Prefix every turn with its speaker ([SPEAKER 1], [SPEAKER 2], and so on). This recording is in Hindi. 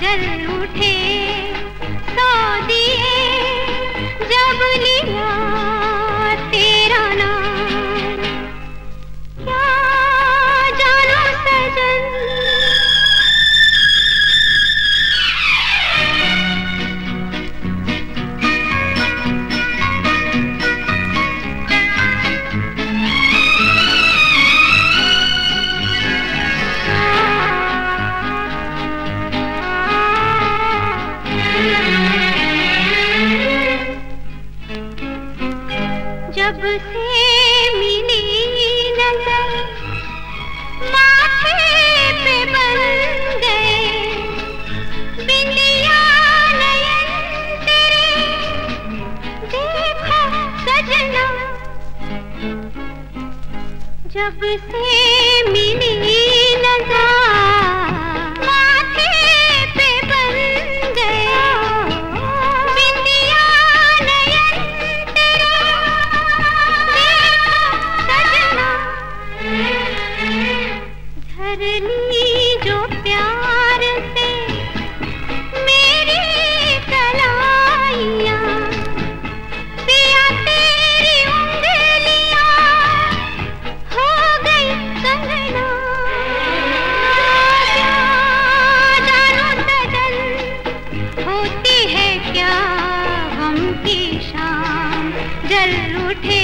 [SPEAKER 1] जल उठे से मिली शाम जल उठे